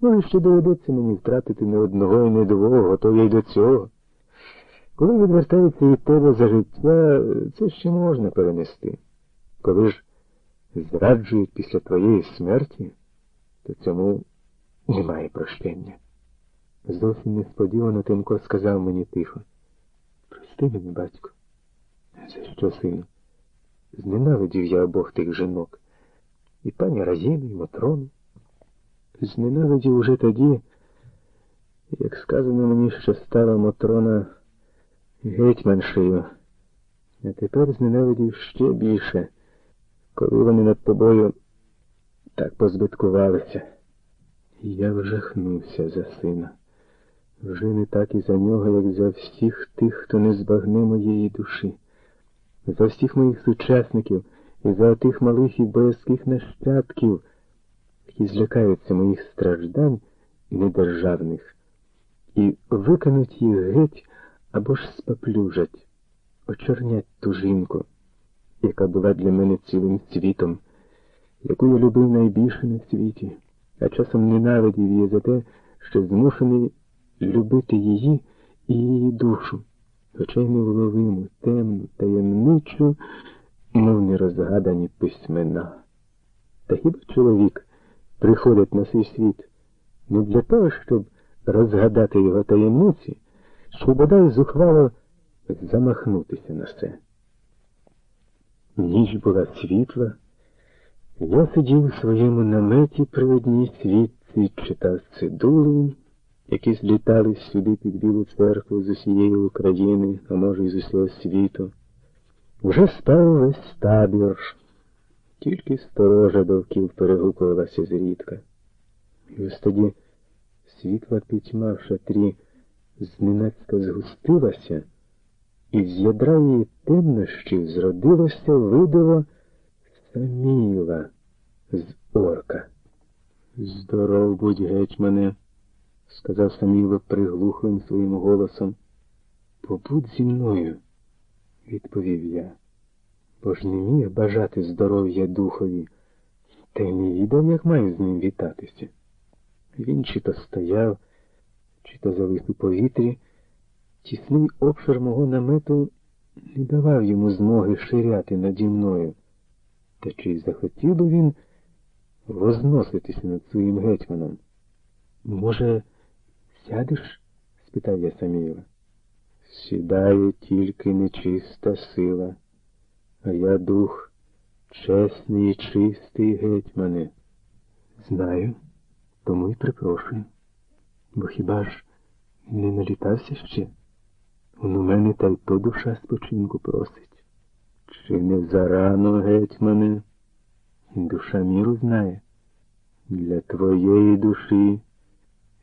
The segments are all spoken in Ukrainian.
Може, ще доведеться мені втратити не одного і не двох, готові й до цього. Коли відвертається від тебе за життя, це ще можна перенести. Коли ж зраджують після твоєї смерті, то цьому немає прощення. Зовсім несподівано Тимко сказав мені тихо. Прости мені, батько. За що, сину? Зненавидів я обох тих жінок. І пані Разіну, і Матрону. Зненавидів уже тоді, як сказано мені, що стала Матрона гетьманшею, а тепер зненавидів ще більше, коли вони над тобою так позбиткувалися. Я вжахнувся за сина. Вже не так і за нього, як за всіх тих, хто не збагне моєї душі, за всіх моїх сучасників і за тих малих і боязких нащадків, які злякаються моїх страждань недержавних, і викинуть їх геть або ж споплюжать, очорнять ту жінку, яка була для мене цілим світом, яку я любив найбільше на світі, а часом ненавидів її за те, що змушений любити її і її душу, хоча й невловиму, темну, таємничу, мов нерозгадані письмена. Та хіба чоловік приходить на свій світ не для того, щоб розгадати його таємниці, щоб бодай зухвало замахнутися на це? Ніч була світла, я сидів у своєму наметі при одній світці, читав цидулу, які злітали сюди під Білу церкву з усієї України, а може, й з усього світу. Уже спав весь табір, тільки сторожа довкіл перегукувалася зрідка. І ось тоді світла пітьма в шатрі зненацька згустилася, і з ядра її темнощів зродилося видиво Саміла з орка. Здоров будь гетьмане сказав Саміло приглухлим своїм голосом. Побудь зі мною, відповів я, бо ж не міг бажати здоров'я духові, та й не відав, як маю з ним вітатися. Він чи то стояв, чи то завис у повітрі, тісний обшир мого намету не давав йому змоги ширяти наді мною. Та чи захотів би він возноситися над своїм гетьманом? Може, Сядеш? спитав я Саміла. Сідає тільки нечиста сила, а я дух чесний і чистий гетьмане. Знаю, тому й припрошую. Бо хіба ж не налітався ще? Он у мене та й то душа спочинку просить. Чи не зарано, гетьмане? Душа міру знає. Для твоєї душі.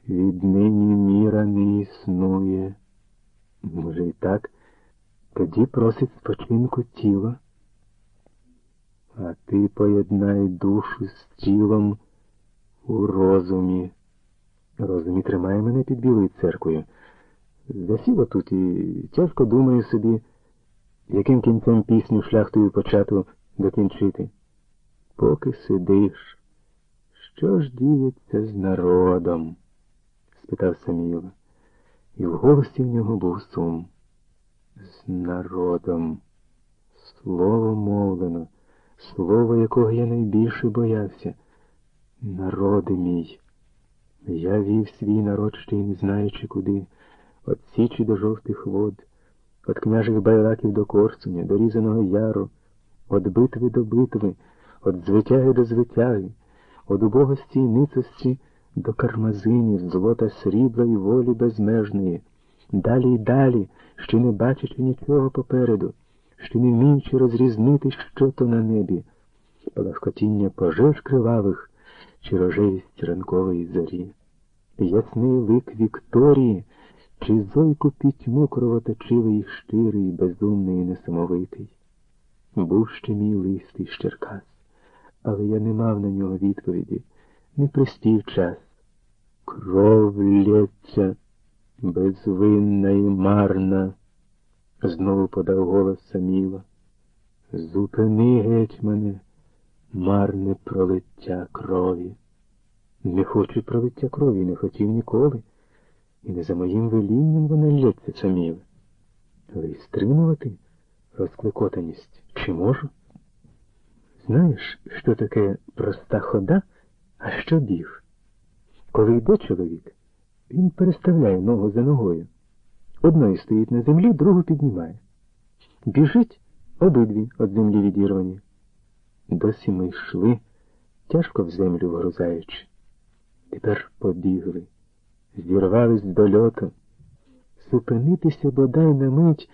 Віднині міра не існує. Може, і так, тоді просить спочинку тіла, а ти поєднай душу з тілом у розумі. Розумі тримає мене під білою церквою. Засіло тут і тяжко думаю собі, яким кінцем пісню шляхтою почату докінчити. Поки сидиш, що ж діється з народом? спитав Саміла, і в голосі в нього був сум. З народом. Слово мовлено, слово, якого я найбільше боявся. Народи мій. Я вів свій народ ще й не знаючи куди, От Січі до жовтих вод, от княжих байлаків до Корсуня, до Різаного Яру, от битви до битви, от звитяги до звитяги, от убогості й ницості до кармазинів, злота срібла і волі безмежної, далі й далі, ще не бачачи нічого попереду, ще не вміючи розрізнити, що то на небі, палахкотіння пожеж кривавих чи рожевість ранкової зорі, ясний лик Вікторії, чи зойку пітьму кровоточивий, щирий, безумний і несамовитий. Був ще мій лист із Черкас, але я не мав на нього відповіді, не приспів час. Кров лється безвинна і марна, знову подав голос Саміла. Зупини, гетьмане, марне пролиття крові. Не хочу пролиття крові, не хотів ніколи. І не за моїм велінням вона лється саміле. Але й стримувати розкликотаність чи можу? Знаєш, що таке проста хода, а що біг? Коли йде чоловік, він переставляє ногу за ногою. Одної стоїть на землі, другу піднімає. Біжить обидві від землі відірвані. Досі ми йшли, тяжко в землю вгрузаючи. Тепер побігли, зірвались до льоту. Зупинитися бодай на мить,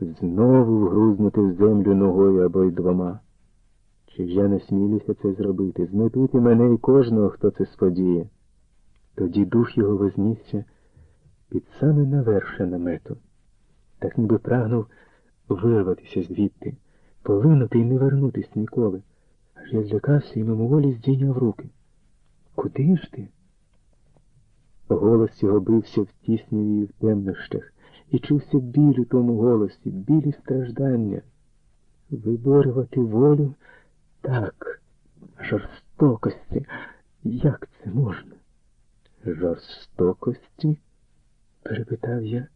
знову вгрузнути в землю ногою або й двома. Чи ж я не смілюся це зробити? Зметуть і мене і кожного, хто це сподіє. Тоді дух його вознісся під саме наверше намету, так ніби прагнув вирватися звідти, полинути і не вернутись ніколи. Аж я злякався і мимоволі здійняв руки. Куди ж ти? Голос його бився в тісніві і в темнощах, і чувся біль у тому голосі, білі страждання. Виборювати волю так, жорстокості. Як це можна? Жорстокості? Перепитав я.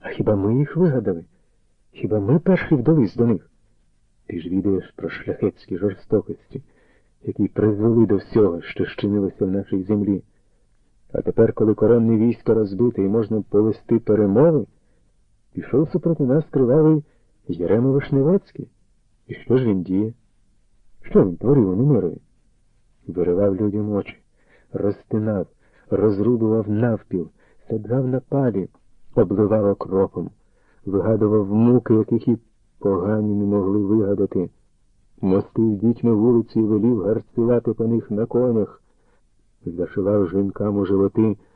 А хіба ми їх вигадали? Хіба ми перші вдались до них? Ти ж відаєш про шляхетські жорстокості, які призвели до всього, що щинилося в нашій землі. А тепер, коли коронне військо розбите і можна повести перемови, пішов супроти нас кривавий Єрема Вишневецький. І що ж він діє? Що він творив у Немирові? Виривав людям очі, розтинав, розрубував навпіл, саджав на палі, обливав окропом, вигадував муки, яких і погані не могли вигадати. Мостив дітьми вулиці і велів гарцювати по них на конях, зашивав жінкам у животи